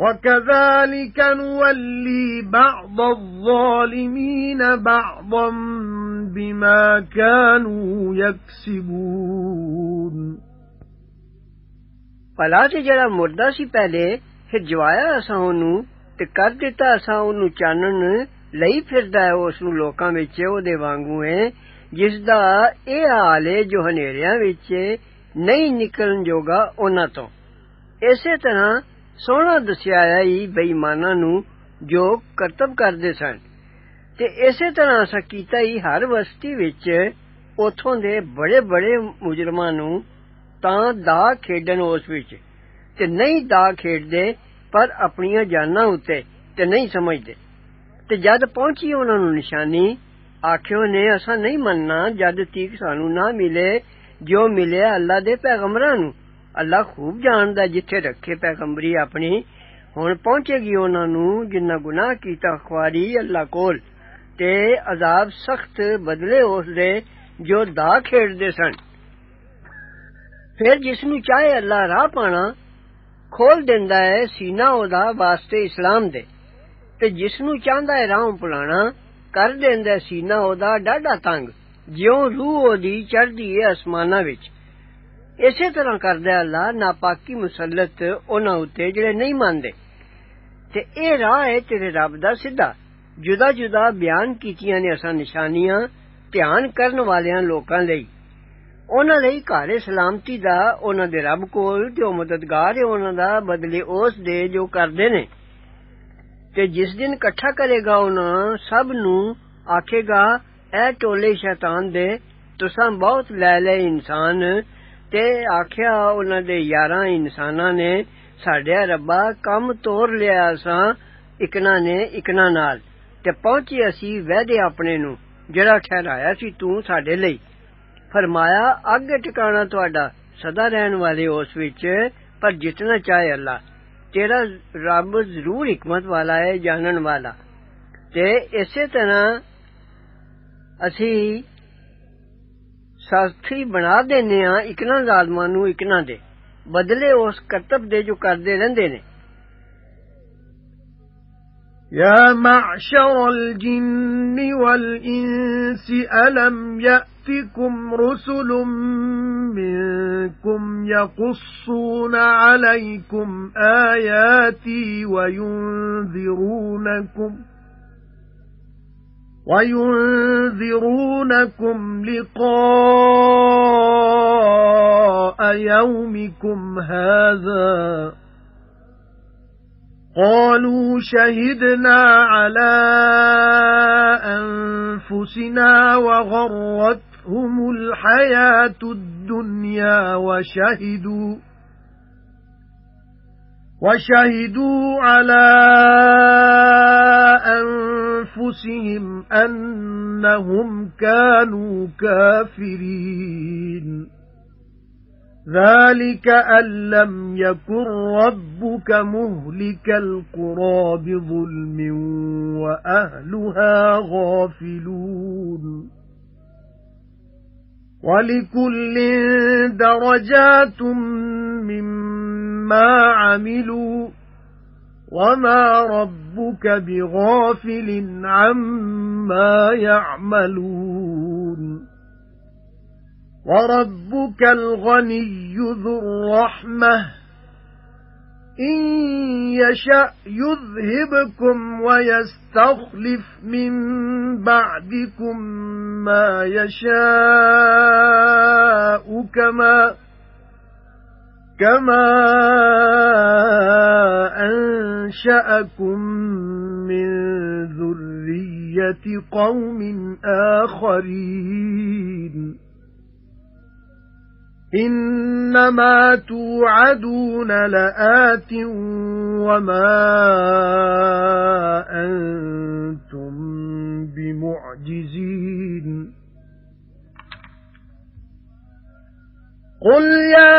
وَكَذَلِكَ نُوَلِّي بَعْضَ الظَّالِمِينَ بَعْضًا بِمَا كَانُوا يَكْسِبُونَ ਭਲਾ ਤੇ ਜਿਹੜਾ ਮੁਰਦਾ ਸੀ ਪਹਿਲੇ ਫਿਰ ਜਵਾਇਆ ਅਸਾਂ ਉਹਨੂੰ ਤੇ ਕਰ ਦਿੱਤਾ ਅਸਾਂ ਉਹਨੂੰ ਚਾਨਣ ਲਈ ਫਿਰਦਾ ਹੈ ਉਸ ਨੂੰ ਲੋਕਾਂ ਵਿੱਚ ਉਹਦੇ ਵਾਂਗੂ ਹੈ ਜਿਸ ਦਾ ਇਹ ਹਾਲ ਹੈ ਜੋ ਹਨੇਰਿਆਂ ਵਿੱਚ ਨਹੀਂ ਨਿਕਲਣ ਜੋਗਾ ਉਹਨਾਂ ਤੋਂ ਇਸੇ ਤਰ੍ਹਾਂ سونا دسیا ہے بےمانا نو جو کرتب کرتے سن تے اسی طرح اسا کیتا ہی ہر وستی وچ اوتھوں دے بڑے بڑے مجرماں نو تاں دا کھیڈن اس وچ تے نہیں دا کھیڈ دے پر اپنی جاناں اُتے تے نہیں سمجھ دے تے جد پہنچی انہاں نو نشانی آکھیو نے اسا نہیں مننا جد تیک سانو نہ ملے جو ملے اللہ دے پیغمبراں نو ਅੱਲਾ ਖੂਬ ਜਾਣਦਾ ਜਿੱਥੇ ਰੱਖੇ ਪੈਗੰਬਰੀ ਆਪਣੀ ਹੁਣ ਪਹੁੰਚੇਗੀ ਉਹਨਾਂ ਨੂੰ ਜਿਨ੍ਹਾਂ ਗੁਨਾਹ ਕੀਤਾ ਖਵਾਰੀ ਅੱਲਾ ਕੋਲ ਤੇ ਅਜ਼ਾਬ ਸਖਤ ਬਦਲੇ ਉਸ ਦੇ ਜੋ ਦਾ ਖੇਡਦੇ ਸਨ ਫਿਰ ਜਿਸ ਨੂੰ ਚਾਹੇ ਅੱਲਾ ਰਾਹ ਪਾਣਾ ਖੋਲ ਦਿੰਦਾ ਹੈ ਸੀਨਾ ਉਹਦਾ ਵਾਸਤੇ ਇਸਲਾਮ ਦੇ ਤੇ ਜਿਸ ਨੂੰ ਚਾਹੁੰਦਾ ਹੈ ਰਾਹ ਭੁਲਾਣਾ ਕਰ ਦਿੰਦਾ ਸੀਨਾ ਉਹਦਾ ਡਾਢਾ ਤੰਗ ਜਿਉਂ ਰੂਹ ਉਹਦੀ ਚੜਦੀ ਹੈ ਅਸਮਾਨਾਂ ਵਿੱਚ ਇਸੇ ਤਰ੍ਹਾਂ ਕਰਦਾ ਅੱਲਾ ਨਾਪਾਕੀ ਮੁਸਲਤ ਉਹਨਾਂ ਉੱਤੇ ਜਿਹੜੇ ਨਹੀਂ ਮੰਨਦੇ ਤੇ ਇਹ ਰਾਹ ਹੈ ਤੇਰੇ ਰੱਬ ਦਾ ਸਿੱਧਾ ਜੁਦਾ ਜੁਦਾ ਬਿਆਨ ਕੀਤੀਆਂ ਨੇ ਅਸਾਂ ਨਿਸ਼ਾਨੀਆਂ ਧਿਆਨ ਕਰਨ ਵਾਲਿਆਂ ਲੋਕਾਂ ਲਈ ਉਹਨਾਂ ਲਈ ਘਾਰੇ ਸਲਾਮਤੀ ਦਾ ਉਹਨਾਂ ਦੇ ਰੱਬ ਕੋਲ ਜੋ ਮਦਦਗਾਰ ਹੈ ਉਹਨਾਂ ਦਾ ਬਦਲੇ ਉਸ ਦੇ ਜੋ ਕਰਦੇ ਨੇ ਤੇ ਜਿਸ ਦਿਨ ਇਕੱਠਾ ਕਰੇਗਾ ਉਹਨਾਂ ਸਭ ਨੂੰ ਆਖੇਗਾ ਐ ਟੋਲੇ ਸ਼ੈਤਾਨ ਦੇ ਤੁਸਾਂ ਬਹੁਤ ਲੈ ਲੈ ਇਨਸਾਨ ਤੇ ਆਖਿਆ ਉਹਨਾਂ ਦੇ ਯਾਰਾਂ ਇਨਸਾਨਾਂ ਨੇ ਸਾਡੇ ਰੱਬਾ ਕੰਮ ਤੋਰ ਲਿਆ ਸਾਂ ਇਕਨਾ ਨੇ ਇਕਨਾ ਨਾਲ ਤੇ ਪਹੁੰਚੀ ਅਸੀਂ ਵਹਿਦੇ ਆਪਣੇ ਨੂੰ ਜਿਹੜਾ ਠਹਿਰਾਇਆ ਸੀ ਤੂੰ ਸਾਡੇ ਲਈ ਫਰਮਾਇਆ ਅੱਗੇ ਟਿਕਾਣਾ ਤੁਹਾਡਾ ਸਦਾ ਰਹਿਣ ਵਾਲੇ ਉਸ ਵਿੱਚ ਪਰ ਜਿਤਨਾ ਚਾਹੇ ਅੱਲਾ ਤੇਰਾ ਰੱਬ ਜ਼ਰੂਰ ਹਕਮਤ ਵਾਲਾ ਹੈ ਜਾਣਨ ਵਾਲਾ ਤੇ ਇਸੇ ਤਰ੍ਹਾਂ ਅਸੀਂ ਸਾਥੀ ਬਣਾ ਦਿੰਨੇ ਆ ਇਕਨਾ ਜ਼ਾਲਮਾਂ ਨੂੰ ਇਕਨਾ ਦੇ ਬਦਲੇ ਉਸ ਕਰਤਬ ਦੇ ਜੋ ਕਰਦੇ ਰਹਿੰਦੇ ਨੇ يا معشر الجن والإنس ألم يأتكم رسل منكم يقصون عليكم آياتي وينذرونكم ۖ وَيُنذِرُونَكُمْ لِقَاءَ يَوْمِكُمْ هَذَا. قَالُوا شَهِدْنَا عَلَى أَنفُسِنَا وَغَرَّتْهُمُ الْحَيَاةُ الدُّنْيَا وَشَهِدُوا وَشَهِدُوا عَلَى أَنفُسِهِمْ أَنَّهُمْ كَانُوا كَافِرِينَ. ذَلِكَ أَن لَّمْ يَكُن رَّبُّكَ مُهْلِكَ الْقُرَى بِظُلْمٍ وَأَهْلُهَا غَافِلُونَ. وَلِكُلٍّ دَرَجَاتٌ مِّمَّا عَمِلُوا وَمَا رَبُّكَ بِغَافِلٍ عَمَّا يَعْمَلُونَ وَرَبُّكَ الْغَنِيُّ ذُو الرَّحْمَةِ إِن يَشَأْ يُذْهِبْكُمْ وَيَسْتَخْلِفْ مِن بَعْدِكُم مَّا يَشَاءُ كَمَا كَمَا أَنشَأَكُم مِّن ذُرِّيَّةِ قَوْمٍ آخَرِينَ إِنَّمَا تُوعَدُونَ لَآتٍ وَمَا أَنتُم بِمُعْجِزِينَ قُلْ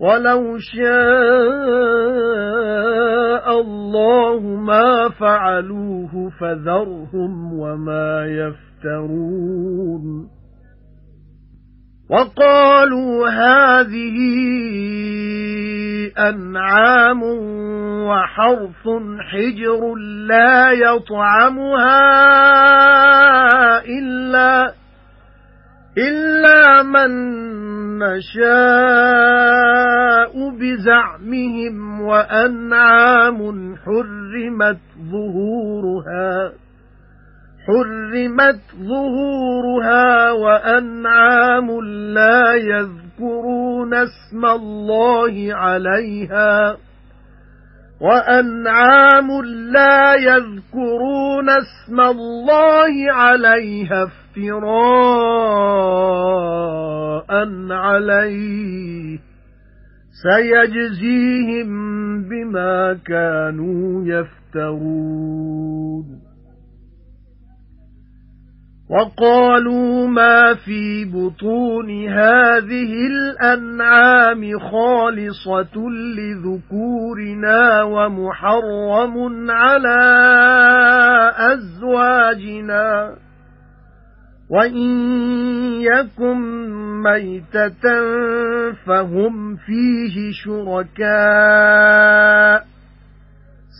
وَلَوْ شَاءَ اللَّهُ مَا فَعَلُوهُ فَذَرْهُمْ وَمَا يَفْتَرُونَ. وَقَالُوا هَذِهِ أَنْعَامٌ وَحَرْثٌ حِجْرٌ لَّا يَطْعَمُهَا إِلَّا إِلَّا مَن نَّشَاءُ بِزَعْمِهِمْ وَأَنْعَامٌ حُرِّمَتْ ظُهُورُهَا حُرِّمَتْ ظُهُورُهَا وَأَنْعَامٌ لَّا يَذْكُرُونَ اسْمَ اللَّهِ عَلَيْهَا. وَأَنْعَامٌ لَّا يَذْكُرُونَ اسْمَ اللَّهِ عَلَيْهَا افْتِرَاءً عَلَيْهِ. سَيَجْزِيهِم بِمَا كَانُوا يَفْتَرُونَ. وَقَالُوا مَا فِي بُطُونِ هَذِهِ الْأَنْعَامِ خَالِصَةٌ لِذُكُورِنَا وَمُحَرَّمٌ عَلَى أَزْوَاجِنَا. وَإِن يَكُن مَّيْتَةً فَهُمْ فِيهِ شُرَكَاءُ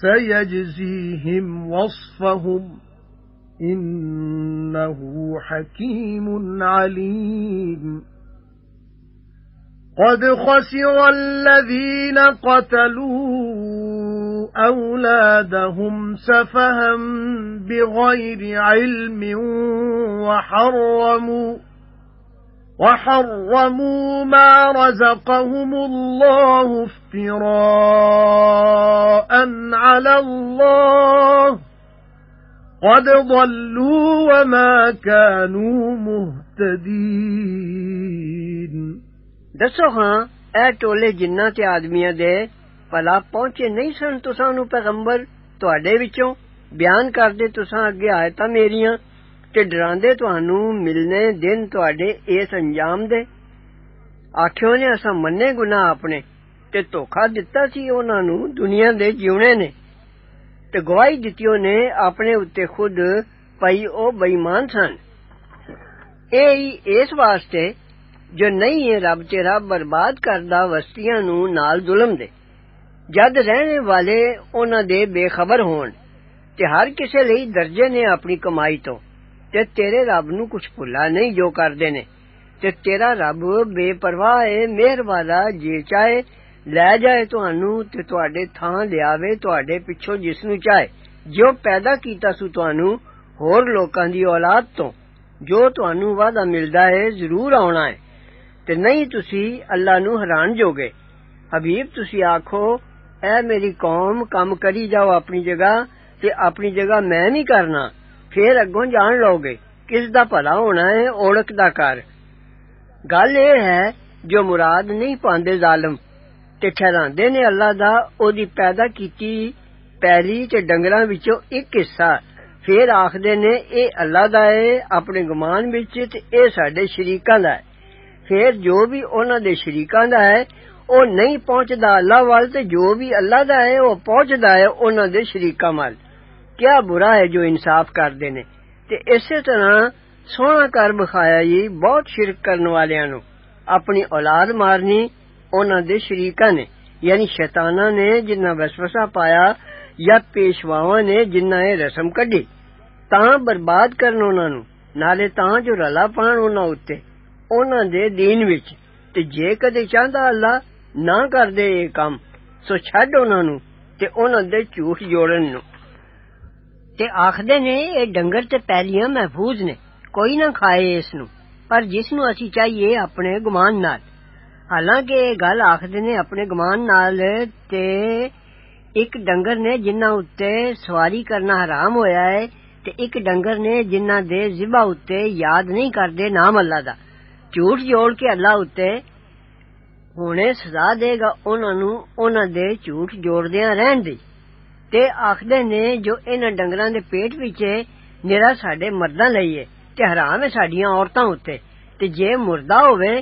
سَيَجْزِيهِمْ وَصْفَهُمْ. إِنَّهُ حَكِيمٌ عَلِيمٌ. قَدْ خَسِرَ الَّذِينَ قَتَلُوا أَوْلَادَهُمْ سَفَهًا بِغَيْرِ عِلْمٍ وَحَرَّمُوا وَحَرَّمُوا مَا رَزَقَهُمُ اللَّهُ افْتِرَاءً عَلَى اللَّهِ. قَدْ ضَلُّوا وَمَا كَانُوا مُهْتَدِينَ ਦੱਸੋ ਹਾਂ ਇਹ ਟੋਲੇ ਜਿੰਨਾਂ ਤੇ ਆਦਮੀਆਂ ਦੇ ਭਲਾ ਪਹੁੰਚੇ ਨਹੀਂ ਸਨ ਤੁਸਾਂ ਨੂੰ ਪੈਗੰਬਰ ਤੁਹਾਡੇ ਵਿੱਚੋਂ ਬਿਆਨ ਕਰਦੇ ਤੁਸਾਂ ਅੱਗੇ ਆਇਤਾਂ ਮੇਰੀਆਂ ਤੇ ਡਰਾਉਂਦੇ ਤੁਹਾਨੂੰ ਮਿਲਨੇ ਦਿਨ ਤੁਹਾਡੇ ਇਸ ਅੰਜਾਮ ਦੇ ਆਖਿਓ ਨੇ ਅਸਾਂ ਮੰਨੇ ਗੁਨਾਹ ਆਪਣੇ ਤੇ ਧੋਖਾ ਦਿੱਤਾ ਸੀ ਉਹਨਾਂ ਨੂੰ ਦੁਨੀਆ ਦੇ ਜਿਉਣੇ ਨੇ ਤੇ ਗਵਾਹੀ ਦਿੱਤੀ ਉਹਨੇ ਆਪਣੇ ਉੱਤੇ ਖੁਦ ਪਈ ਉਹ ਬੇਈਮਾਨ ਸਨ ਇਹ ਹੀ ਇਸ ਵਾਸਤੇ ਜੋ ਨਹੀਂ ਹੈ ਰੱਬ ਤੇਰਾ ਬਰਬਾਦ ਕਰਦਾ ਵਸਤੀਆਂ ਨੂੰ ਨਾਲ ਜ਼ੁਲਮ ਦੇ ਜਦ ਰਹਿਣ ਵਾਲੇ ਉਹਨਾਂ ਦੇ ਬੇਖਬਰ ਹੋਣ ਤੇ ਹਰ ਕਿਸੇ ਲਈ ਦਰਜੇ ਨੇ ਆਪਣੀ ਕਮਾਈ ਤੋਂ ਤੇ ਤੇਰੇ ਰੱਬ ਨੂੰ ਕੁਝ ਭੁੱਲਾ ਨਹੀਂ ਜੋ ਕਰਦੇ ਨੇ ਤੇ ਤੇਰਾ ਰੱਬ ਬੇਪਰਵਾਹ ਹੈ ਮਿਹਰ ਵਾਲਾ ਜੇ ਚਾਹੇ ਲੈ ਜਾਏ ਤੁਹਾਨੂੰ ਤੇ ਤੁਹਾਡੇ ਥਾਂ ਲਿਆਵੇ ਤੁਹਾਡੇ ਪਿੱਛੋਂ ਜਿਸ ਨੂੰ ਚਾਹੇ ਜੋ ਪੈਦਾ ਕੀਤਾ ਸੂ ਤੁਹਾਨੂੰ ਹੋਰ ਲੋਕਾਂ ਦੀ ਔਲਾਦ ਤੋਂ ਜੋ ਤੁਹਾਨੂੰ ਵਾਦਾ ਮਿਲਦਾ ਹੈ ਜ਼ਰੂਰ ਆਉਣਾ ਹੈ ਤੇ ਨਹੀਂ ਤੁਸੀਂ ਅੱਲਾ ਨੂੰ ਹੈਰਾਨ ਜੋਗੇ ਹਬੀਬ ਤੁਸੀਂ ਆਖੋ ਐ ਮੇਰੀ ਕੌਮ ਕੰਮ ਕਰੀ ਜਾਓ ਆਪਣੀ ਜਗ੍ਹਾ ਤੇ ਆਪਣੀ ਜਗ੍ਹਾ ਮੈਂ ਨਹੀਂ ਕਰਨਾ ਫੇਰ ਅੱਗੋਂ ਜਾਣ ਲਓਗੇ ਕਿਸ ਦਾ ਭਲਾ ਹੋਣਾ ਹੈ ਔੜਕ ਦਾ ਕਰ ਗੱਲ ਇਹ ਹੈ ਜੋ ਮੁਰਾਦ ਨਹੀਂ ਪਾਉਂਦੇ تے ٹھہراندے نے اللہ دا او دی پیدا کیتی پیری تے ڈنگراں وچوں ایک حصہ پھر آخدے نے اے اللہ دا اے اپنے گمان وچ تے اے ساڈے شریکاں دا پھر جو بھی انہاں دے شریکاں دا اے او نہیں پہنچدا اللہ وال تے جو بھی اللہ دا اے او پہنچدا ہے انہاں دے شریکاں مال کیا برا ہے جو انصاف کردے نے تے اسی طرح سونا کر بخایا جی بہت شرک کرن والیاں نو اپنی اولاد مارنی ਉਹਨਾਂ ਦੇ ਸ਼ਰੀਕਾਂ ਨੇ ਯਾਨੀ ਸ਼ੈਤਾਨਾਂ ਨੇ ਜਿਨ੍ਹਾਂ ਵਸਵਸਾ ਪਾਇਆ ਜਾਂ ਪੇਸ਼ਵਾਵਾਂ ਨੇ ਜਿਨ੍ਹਾਂ ਇਹ ਰਸਮ ਕੱਢੀ ਤਾਂ ਬਰਬਾਦ ਕਰਨ ਉਹਨਾਂ ਨੂੰ ਨਾਲੇ ਤਾਂ ਜੋ ਰਲਾ ਪਾਣ ਉਹਨਾਂ ਉੱਤੇ ਉਹਨਾਂ ਦੇ دین ਵਿੱਚ ਤੇ ਜੇ ਕਦੇ ਚਾਹੁੰਦਾ ਅੱਲਾ ਨਾ ਕਰਦੇ ਇਹ ਕੰਮ ਸੋ ਛੱਡ ਉਹਨਾਂ ਨੂੰ ਤੇ ਉਹਨਾਂ ਦੇ ਝੂਠ ਜੋੜਨ ਨੂੰ ਤੇ ਆਖਦੇ ਨੇ ਇਹ ਡੰਗਰ ਤੇ ਪੈਲੀਆਂ ਮਹਿਫੂਜ਼ ਨੇ ਕੋਈ ਨਾ ਖਾਏ ਇਸ ਨੂੰ ਪਰ ਜਿਸ ਨੂੰ ਅਸੀਂ ਚਾਹੀਏ ਆਪਣੇ ਗੁਮਾਨ ਨਾਲ ਹਾਲਾਂਕਿ ਇਹ ਗੱਲ ਆਖਦੇ ਨੇ ਆਪਣੇ ਗੁਮਾਨ ਨਾਲ ਤੇ ਇੱਕ ਡੰਗਰ ਨੇ ਜਿਨ੍ਹਾਂ ਉੱਤੇ ਸਵਾਰੀ ਕਰਨਾ ਹਰਾਮ ਹੋਇਆ ਹੈ ਤੇ ਇੱਕ ਡੰਗਰ ਨੇ ਜਿਨ੍ਹਾਂ ਦੇ ਜ਼ਿਬਾ ਉੱਤੇ ਯਾਦ ਨਹੀਂ ਕਰਦੇ ਨਾਮ ਅੱਲਾ ਦਾ ਝੂਠ ਜੋੜ ਕੇ ਅੱਲਾ ਉੱਤੇ ਹੁਣੇ ਸਜ਼ਾ ਦੇਗਾ ਉਹਨਾਂ ਨੂੰ ਉਹਨਾਂ ਦੇ ਝੂਠ ਜੋੜਦਿਆਂ ਰਹਿਣ ਦੀ ਤੇ ਆਖਦੇ ਨੇ ਜੋ ਇਹਨਾਂ ਡੰਗਰਾਂ ਦੇ ਪੇਟ ਵਿੱਚ ਨਿਰਾ ਸਾਡੇ ਮਰਦਾਂ ਲਈ ਹੈ ਤੇ ਹਰਾਮ ਹੈ ਸਾਡੀਆਂ ਔਰਤਾਂ ਉੱਤੇ ਤੇ ਜੇ ਮੁਰਦਾ ਹੋਵੇ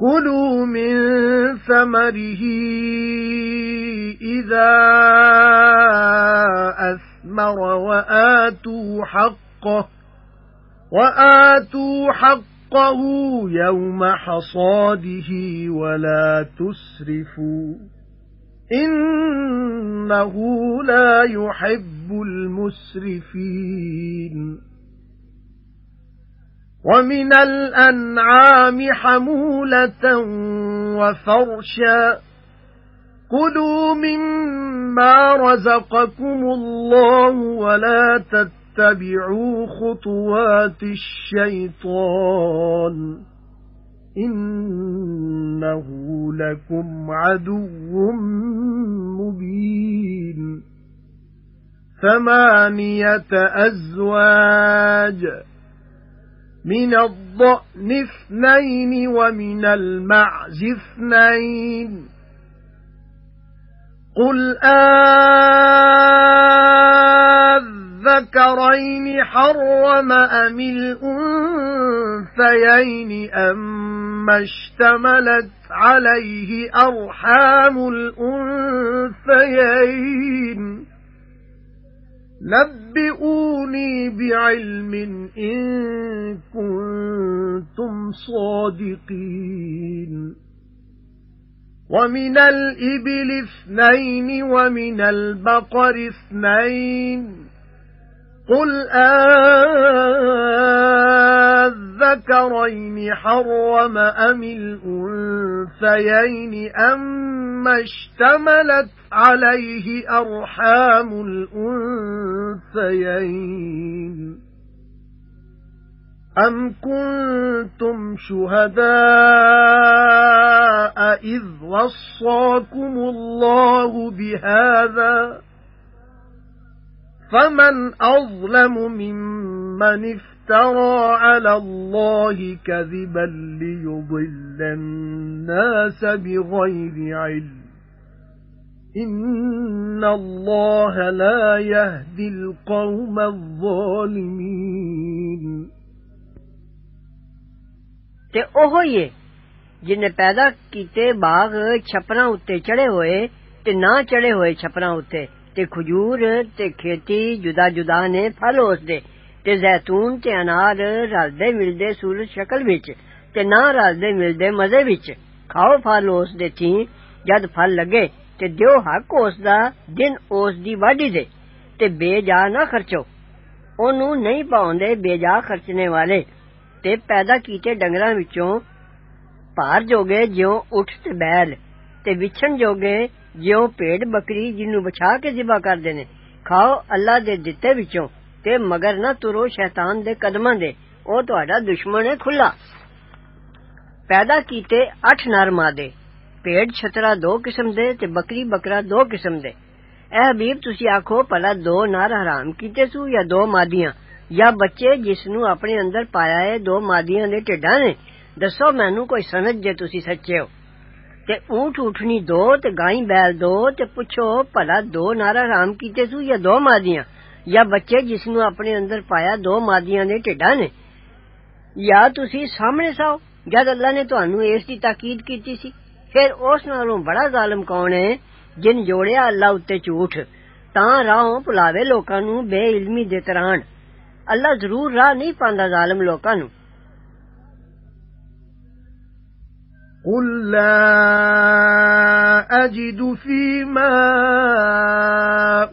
كُلُوا مِن ثَمَرِهِ إِذَا أَثْمَرَ وَآتُوا حَقَّهُ وَآتُوا حَقَّهُ يَوْمَ حَصَادِهِ وَلَا تُسْرِفُوا. إِنَّهُ لَا يُحِبُّ الْمُسْرِفِينَ. وَمِنَ الْأَنْعَامِ حَمُولَةً وَفَرْشًا. كُلُوا مِمَّا رَزَقَكُمُ اللَّهُ وَلَا تَتَّبِعُوا خُطُوَاتِ الشَّيْطَانِ. إِنَّهُ لَكُمْ عَدُوٌّ مُبِينٌ. ثَمَانِيَةَ أَزْوَاجٍ. مِنَ الضَّأْنِ اثْنَيْنِ وَمِنَ الْمَعْزِ اثْنَيْنِ. قُلْ آذ الذَّكَرَيْنِ حَرَّمَ أَمِ الْأُنثَيَيْنِ أَمَّا اشْتَمَلَتْ عَلَيْهِ أَرْحَامُ الْأُنثَيَيْنِ؟ نَبِّئُونِي بِعِلْمٍ إِن كُنتُمْ صَادِقِينَ. وَمِنَ الْإِبِلِ اثْنَيْنِ وَمِنَ الْبَقَرِ اثْنَيْنِ. قُلْ أَذَكَرَيْنِ حَرَّمَ أَمِ الْأُنثَيَيْنِ أَمَّا اشْتَمَلَتْ عَلَيْهِ أَرْحَامُ الْأُنثَيَيْنِ. أَمْ كُنتُمْ شُهَدَاءَ إِذْ وَصَّاكُمُ اللَّهُ بِهَذَا؟ فَمَنْ أَظْلَمُ مِمَّنِ افْتَرَى عَلَى اللَّهِ كَذِبًا لِيُضِلَّ النَّاسَ بِغَيْرِ عِلْمٍ. إِنَّ اللَّهَ لَا يَهْدِي الْقَوْمَ الظَّالِمِينَ ਤੇ ਉਹ ਹੀ ਜਿਨੇ ਪੈਦਾ ਕੀਤੇ ਬਾਗ ਛਪਰਾਂ ਉੱਤੇ ਚੜੇ ਹੋਏ ਤੇ ਨਾ ਚੜੇ ਹੋਏ ਛਪਰਾਂ ਉੱਤੇ ਤੇ ਖਜੂਰ ਤੇ ਖੇਤੀ ਜੁਦਾ ਜੁਦਾ ਨੇ ਫਲ ਉਸ ਦੇ ਤੇ ਜ਼ੈਤੂਨ ਤੇ ਅਨਾਰ ਰਲਦੇ ਮਿਲਦੇ ਸੂਰਜ ਸ਼ਕਲ ਵਿੱਚ ਤੇ ਨਾ ਰਲਦੇ ਮਿਲਦੇ ਮਜ਼ੇ ਵਿੱਚ ਖਾਓ ਫਲ ਉਸ ਦੇ ਥੀ ਜਦ ਫਲ ਲੱਗੇ تے دیو حق اس دا دن اس دی واڈی دے تے بے جا نہ خرچو۔ اونوں نہیں پاوندے بے جا خرچنے والے۔ تے پیدا کیتے ڈنگراں وچوں پار جوگے جیوں اٹھ تے بیل۔ تے وچھن جوگے جیوں پیڑ بکری جنو بچا کے ذبح کر نے کھاؤ اللہ دے دتے وچوں تے مگر نہ ترو شیطان دے قدماں دے۔ او تہاڈا دشمن ہے کھلا۔ پیدا کیتے اٹھ پیڑ چھترا دو قسم دے تے بکری بکرا دو قسم دے۔ اے حبیب، تسی آکھو پلا دو نار حرام کیتے سو یا دو مادیاں؟ یا بچے جس نو اپنے اندر پایا ہے دو مادیاں دے ٹڈا نے؟ دسو مینو کوئی سند جے تسی سچے ہو۔ تے اونٹ اٹھنی دو تے گائیں بیل دو تے پوچھو پلا دو نار حرام کیتے سو یا دو مادیاں؟ یا بچے جس نو اپنے اندر پایا دو مادیاں دے ٹڈا نے؟ یا تسی سامنے ساؤ۔ جد اللہ نے تانوں اس دی تاکید کیتی سی۔ ਫਿਰ ਉਸ ਨਾਲੋਂ ਬੜਾ ਜ਼ਾਲਮ ਕੌਣ ਹੈ ਜਿਨ ਜੋੜਿਆ ਅੱਲਾ ਉੱਤੇ ਝੂਠ ਤਾਂ ਰਾਹੋਂ ਭੁਲਾਵੇ ਲੋਕਾਂ ਨੂੰ ਬੇਇਲਮੀ ਦੇ ਤਰ੍ਹਾਂ ਅੱਲਾ ਜ਼ਰੂਰ ਰਾਹ ਨਹੀਂ ਪਾਉਂਦਾ ਜ਼ਾਲਮ ਲੋਕਾਂ ਨੂੰ قُل لَّا أَجِدُ فِيمَا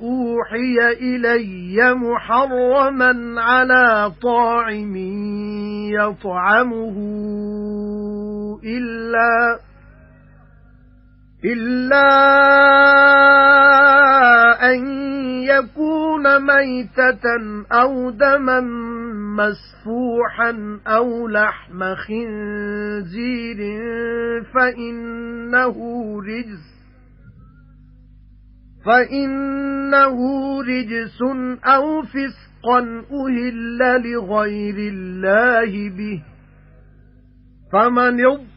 أُوحِيَ إِلَيَّ مُحَرَّمًا عَلَىٰ طَاعِمٍ يَطْعَمُهُ إِلَّا إِلَّا أَن يَكُونَ مَيْتَةً أَوْ دَمًا مَّسْفُوحًا أَوْ لَحْمَ خِنزِيرٍ فَإِنَّهُ رِجْسٌ فَإِنَّهُ رِجْسٌ أَوْ فِسْقًا أُهِلَّ لِغَيْرِ اللَّهِ بِهِ فَمَنِ اضْطُرَّ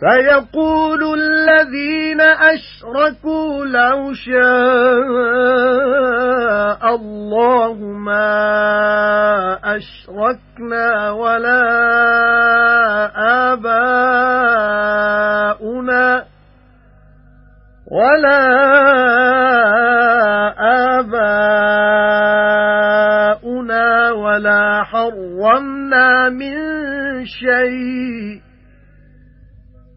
سَيَقُولُ الَّذِينَ أَشْرَكُوا لَوْ شَاءَ اللَّهُ مَا أَشْرَكْنَا وَلَا آبَاؤُنَا وَلَا آبَاؤُنَا وَلَا حَرَّمْنَا مِن شَيْءٍ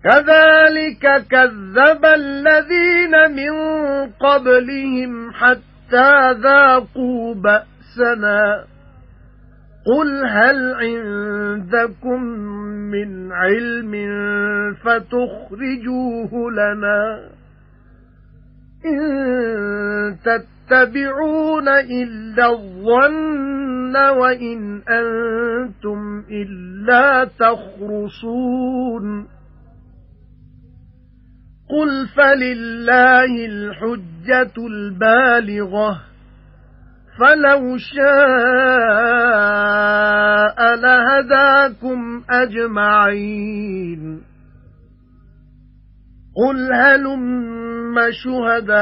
كَذَلِكَ كَذَّبَ الَّذِينَ مِن قَبْلِهِمْ حَتَّى ذَاقُوا بَأْسَنَا. قُلْ هَلْ عِندَكُم مِّنْ عِلْمٍ فَتُخْرِجُوهُ لَنَا؟ إِن تَتَّبِعُونَ إِلَّا الظَّنَّ وَإِنْ أَنتُمْ إِلَّا تَخْرُصُونَ. قُلْ فَلِلَّهِ الْحُجَّةُ الْبَالِغَةُ فَلَوْ شَاءَ لَهَدَاكُمْ أَجْمَعِينَ قُلْ هَلُمَّ شُهَدَاءَكُمُ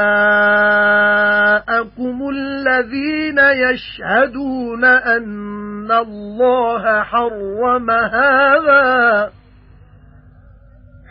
الَّذِينَ يَشْهَدُونَ أَنَّ اللَّهَ حَرَّمَ هَذَا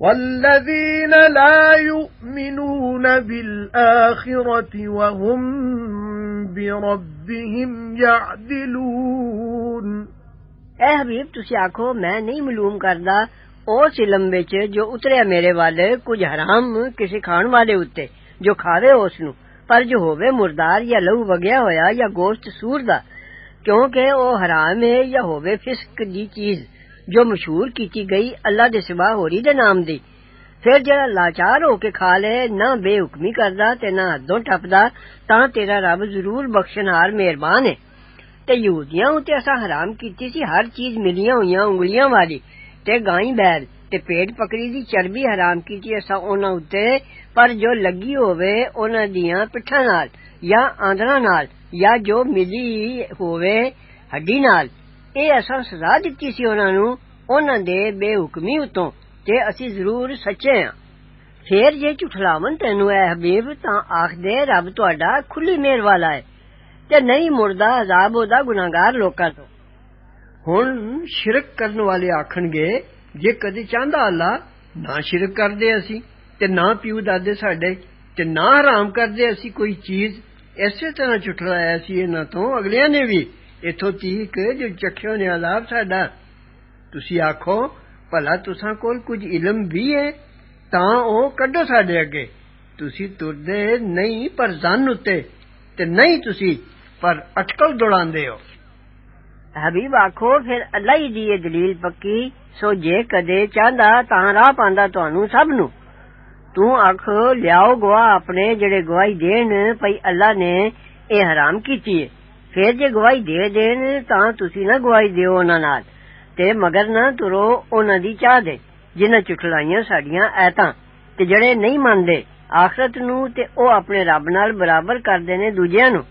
وَالَّذِينَ لَا يُؤْمِنُونَ بِالْآخِرَةِ وَهُمْ بِرَبِّهِمْ يَعْدِلُونَ. اے حبیب تسی آکھو میں نہیں معلوم کردا أو علم وچ جو اتریا میرے والے کچھ حرام کسی کھان والے اُتے جو کھاوے اس نو پر جو ہووے مردار یا لہو وگیا ہویا یا گوشت سور دا کیونکہ أو حرام ہے یا ہووے فسق دی چیز۔ جو مشہور کیتی گئی، اللہ دے سوا ہوری دے نام دی۔ پھر جڑا لاچار ہو کے کھا لے، نہ بے حکمی کردا تے نہ حدوں ٹپدا، تاں تیرا رب ضرور بخشن ہار مہربان ہے۔ تے یہودیاں تے اسا حرام کیتی سی، ہر چیز ملیاں ہویاں انگلیاں والی۔ تے گائیں بیل تے پیٹ پکڑی دی چربی حرام کیتی اسا انہاں اُتے۔ پر جو لگی ہووے، انہاں دیاں پٹھاں نال یا آندراں نال یا جو ملی ہووے، ہڈی نال۔ ਇਹ ਅਸਾਂ ਸਜ਼ਾ ਦਿੱਤੀ ਸੀ ਉਹਨਾਂ ਨੂੰ ਉਹਨਾਂ ਦੇ ਬੇਹੁਕਮੀ ਉਤੋਂ ਤੇ ਅਸੀਂ ਜ਼ਰੂਰ ਸੱਚੇ ਹਾਂ ਫੇਰ ਜੇ ਝੁਠਲਾਵਨ ਤੈਨੂੰ ਐ ਹਬੀਬ ਤਾਂ ਆਖਦੇ ਰੱਬ ਤੁਹਾਡਾ ਖੁੱਲੀ ਮਿਹਰ ਵਾਲਾ ਹੈ ਤੇ ਨਹੀਂ ਮੁਰਦਾ ਅਜ਼ਾਬ ਉਹਦਾ ਗੁਨਾਹਗਾਰ ਲੋਕਾਂ ਤੋਂ ਹੁਣ ਸ਼ਿਰਕ ਕਰਨ ਵਾਲੇ ਆਖਣਗੇ ਜੇ ਕਦੇ ਚਾਹੁੰਦਾ ਅੱਲਾ ਨਾ ਸ਼ਿਰਕ ਕਰਦੇ ਅਸੀਂ ਤੇ ਨਾ ਪਿਉ ਦਾਦੇ ਸਾਡੇ ਤੇ ਨਾ ਹਰਾਮ ਕਰਦੇ ਅਸੀਂ ਕੋਈ ਚੀਜ਼ ਇਸੇ ਤਰ੍ਹਾਂ ਝੁਠਲਾਇਆ ਸੀ ਇਹਨਾਂ ਤੋਂ ਅਗਲਿਆਂ ਨੇ ਵੀ ਇਥੋਂ ਤੀਕ ਜੋ ਚੱਖਿਓ ਨੇ ਅਜ਼ਾਬ ਸਾਡਾ ਤੁਸੀਂ ਆਖੋ ਭਲਾ ਤੁਸਾਂ ਕੋਲ ਕੁਝ ਇਲਮ ਵੀ ਹੈ ਤਾਂ ਉਹ ਕੱਢੋ ਸਾਡੇ ਅੱਗੇ ਤੁਸੀਂ ਤੁਰਦੇ ਨਹੀਂ ਪਰ ਜ਼ਨ ਉੱਤੇ ਤੇ ਨਹੀਂ ਤੁਸੀਂ ਪਰ ਅਟਕਲ ਦੌੜਾਉਂਦੇ ਹੋ ਹਬੀਬ ਆਖੋ ਫਿਰ ਅੱਲਾ ਹੀ ਦੀ ਇਹ ਦਲੀਲ ਪੱਕੀ ਸੋ ਜੇ ਕਦੇ ਚਾਹੁੰਦਾ ਤਾਂ ਰਾਹ ਪਾਉਂਦਾ ਤੁਹਾਨੂੰ ਸਭ ਨੂੰ ਤੂੰ ਆਖ ਲਿਆਓ ਗਵਾਹ ਆਪਣੇ ਜਿਹੜੇ ਗਵਾਹੀ ਦੇਣ ਭਈ ਅੱਲਾ ਨੇ ਇਹ ਹਰਾਮ ਕੀਤੀ ਹੈ پھر جے گواہی دے دین تاں تسی نہ گواہی دیو انہاں نال۔ تے مگر نہ ترو انہاں دی چاہ دے، جنہاں چٹلائیاں ساڈیاں ایتاں۔ تے جڑے نہیں مندے آخرت نو تے او اپنے رب نال برابر کردے نے دوجیاں نو۔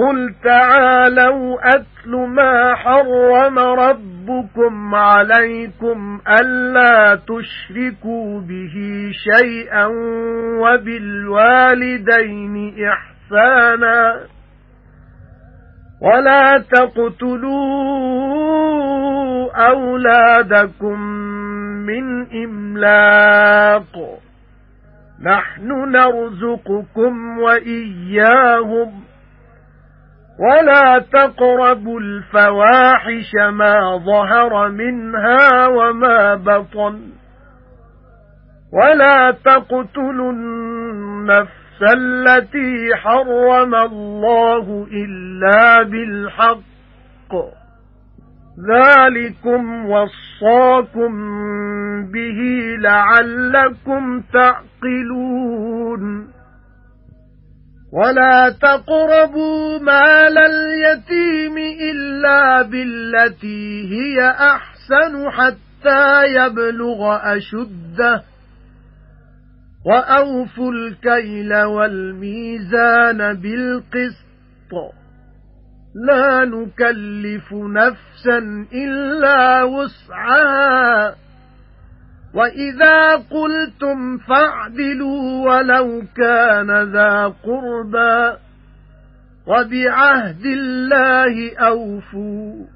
قل تعالوا أتل ما حرم ربكم عليكم ألا تشركوا به شيئا وبالوالدين إحسانا۔ وَلَا تَقْتُلُوا أَوْلَادَكُمْ مِنْ إِمْلَاقٍ نَحْنُ نَرْزُقُكُمْ وَإِيَّاهُمْ وَلَا تَقْرَبُوا الْفَوَاحِشَ مَا ظَهَرَ مِنْهَا وَمَا بَطَنَ وَلَا تَقْتُلُوا النَّفْسَ النَّفْسَ الَّتِي حَرَّمَ اللَّهُ إِلَّا بِالْحَقِّ. ذَلِكُمْ وَصَّاكُمْ بِهِ لَعَلَّكُمْ تَعْقِلُونَ. وَلَا تَقْرَبُوا مَالَ الْيَتِيمِ إِلَّا بِالَّتِي هِيَ أَحْسَنُ حَتَّى يَبْلُغَ أَشُدَّهُ. وَأَوْفُوا الْكَيْلَ وَالْمِيزَانَ بِالْقِسْطِ. لَا نُكَلِّفُ نَفْسًا إِلَّا وُسْعَهَا وَإِذَا قُلْتُمْ فَاعْدِلُوا وَلَوْ كَانَ ذَا قُرْبَى وَبِعَهْدِ اللَّهِ أَوْفُوا.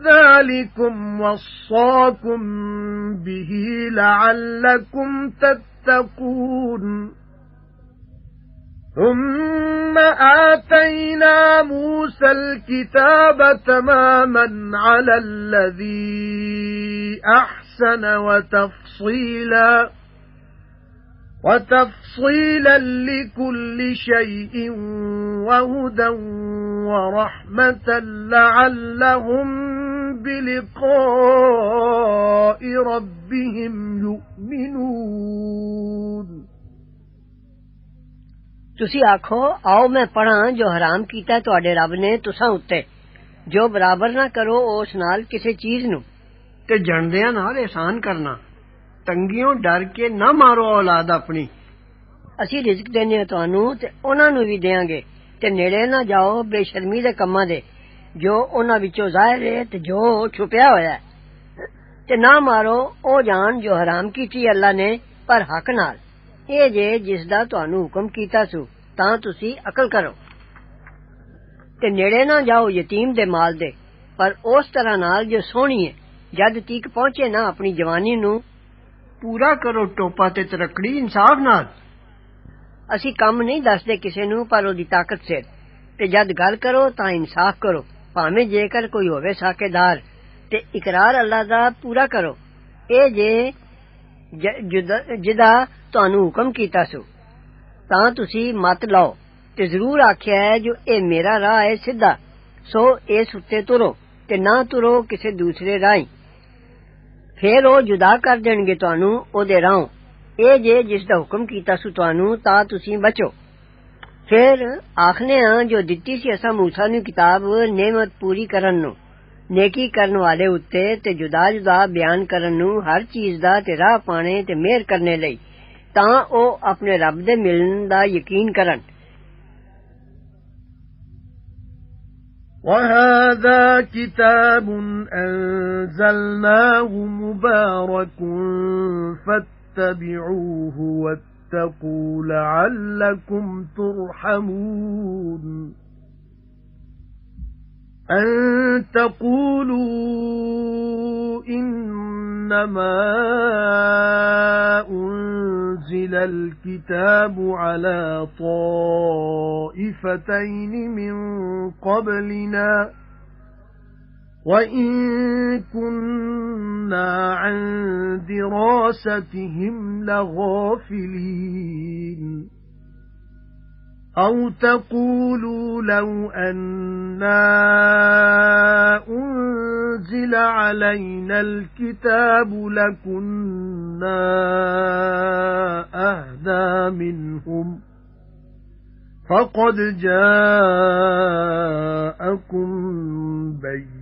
ذَلِكُمْ وَصَّاكُمْ بِهِ لَعَلَّكُمْ تَتَّقُونَ. ثُمَّ آتَيْنَا مُوسَى الْكِتَابَ تَمَامًا عَلَى الَّذِي أَحْسَنَ وَتَفْصِيلًا. وَتَفْصِيلًا لِكُلِّ شَيْءٍ وَهُدًى وَرَحْمَةً لَعَلَّهُمْ بِلِقَاءِ رَبِّهِمْ يُؤْمِنُونَ ਤੁਸੀਂ ਆਖੋ ਆਓ ਮੈਂ ਪੜਾਂ ਜੋ ਹਰਾਮ ਕੀਤਾ ਤੁਹਾਡੇ ਰੱਬ ਨੇ ਤੁਸਾਂ ਉੱਤੇ ਜੋ ਬਰਾਬਰ ਨਾ ਕਰੋ ਉਸ ਨਾਲ ਕਿਸੇ ਚੀਜ਼ ਨੂੰ ਤੇ ਜਣਦਿਆਂ ਨਾਲ ਇਹਸਾਨ ਕਰਨਾ ਤੰਗੀਆਂ ਡਰ ਕੇ ਨਾ ਮਾਰੋ ਔਲਾਦ ਆਪਣੀ ਅਸੀਂ ਰਿਜ਼ਕ ਦੇਨੇ ਆ ਤੁਹਾਨੂੰ ਤੇ ਉਹਨਾਂ ਨੂੰ ਵੀ ਦੇਾਂਗੇ ਤੇ ਨੇੜੇ ਨਾ ਜਾਓ ਬੇਸ਼ਰਮੀ ਦੇ ਕੰਮਾਂ ਦੇ جو انہاں ظاہر ہے تے جو چھپیا ہوا ہے تے نہ مارو او جان جو حرام کیتی اللہ نے پر حق نال اے جے جس دا تانوں حکم کیتا سو تاں تسی عقل کرو تے نیڑے نہ جاؤ یتیم دے مال دے پر اس طرح نال جو سونی ہے جد تیک پہنچے نہ اپنی جوانی نو پورا کرو ٹوپا تے ترکڑی انصاف نال اسی کم نہیں دسدے کسے نو پر او دی طاقت سے تے جد گل کرو تا انصاف کرو ਭਾਵੇਂ ਜੇਕਰ ਕੋਈ ਹੋਵੇ ਸਾਕੇਦਾਰ ਤੇ ਇਕਰਾਰ ਅੱਲਾ ਦਾ ਪੂਰਾ ਕਰੋ ਇਹ ਜੇ ਜਿਹਦਾ ਤੁਹਾਨੂੰ ਹੁਕਮ ਕੀਤਾ ਸੋ ਤਾਂ ਤੁਸੀਂ ਮਤ ਲਾਓ ਤੇ ਜ਼ਰੂਰ ਆਖਿਆ ਹੈ ਜੋ ਇਹ ਮੇਰਾ ਰਾਹ ਹੈ ਸਿੱਧਾ ਸੋ ਇਸ ਉੱਤੇ ਤੁਰੋ ਤੇ ਨਾ ਤੁਰੋ ਕਿਸੇ ਦੂਸਰੇ ਰਾਹੀਂ ਫੇਰ ਉਹ ਜੁਦਾ ਕਰ ਦੇਣਗੇ ਤੁਹਾਨੂੰ ਉਹਦੇ ਰਾਹੋਂ ਇਹ ਜੇ ਜਿਸ ਦਾ ਹੁਕਮ ਕੀਤਾ ਸੂ ਤੁਹਾਨੂੰ ਤਾਂ ਤੁਸੀਂ ਬਚੋ پھر آخنے ہاں جو دتی سی اسا موسی نو کتاب نعمت پوری کرن نو نیکی کرن والے اتے تے جدا جدا بیان کرن نو ہر چیز دا تے راہ پانے تے مہر کرنے لئی تاں او اپنے رب دے ملن دا یقین کرن وهذا كتاب أنزلناه مبارك فاتبعوه واتبعوه وَاتَّقُوا لَعَلَّكُمْ تُرْحَمُونَ أَن تَقُولُوا إِنَّمَا أُنزِلَ الْكِتَابُ عَلَى طَائِفَتَيْنِ مِنْ قَبْلِنَا وَإِن كُنَّا عَن دِرَاسَتِهِمْ لَغَافِلِينَ أَوْ تَقُولُوا لَوْ أَنَّا أُنْزِلَ عَلَيْنَا الْكِتَابُ لَكُنَّا أَهْدَى مِنْهُمْ فَقَدْ جَاءَكُمْ بَيِّنَةٌ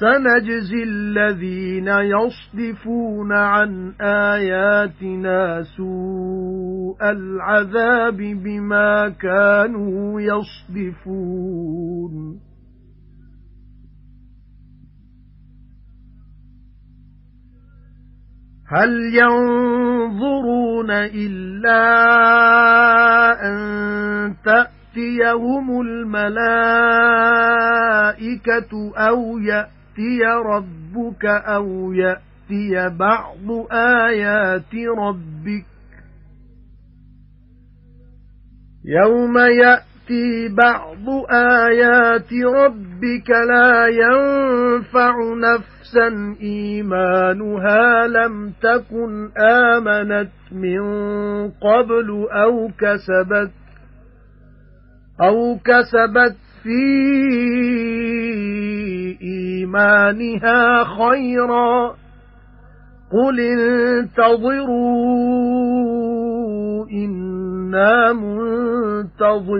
سَنَجْزِي الَّذِينَ يَصْدِفُونَ عَن آيَاتِنَا سُوءَ الْعَذَابِ بِمَا كَانُوا يَصْدِفُونَ. هَلْ يَنظُرُونَ إِلَّا أَن تَأْتِيَهُمُ الْمَلَائِكَةُ أَوْ يَأْتِيَ رَبُّكَ أَوْ يَأْتِيَ بَعْضُ آيَاتِ رَبِّكَ يَوْمَ يَأْتِي بَعْضُ آيَاتِ رَبِّكَ لَا يَنفَعُ نَفْسًا إِيمَانُهَا لَمْ تَكُنْ آمَنَتْ مِنْ قَبْلُ أَوْ كَسَبَتْ أَوْ كَسَبَتْ فِي إِيمَانِهَا خَيْرًا قُلِ انتَظِرُوا إِنَّا مُنتَظِرُونَ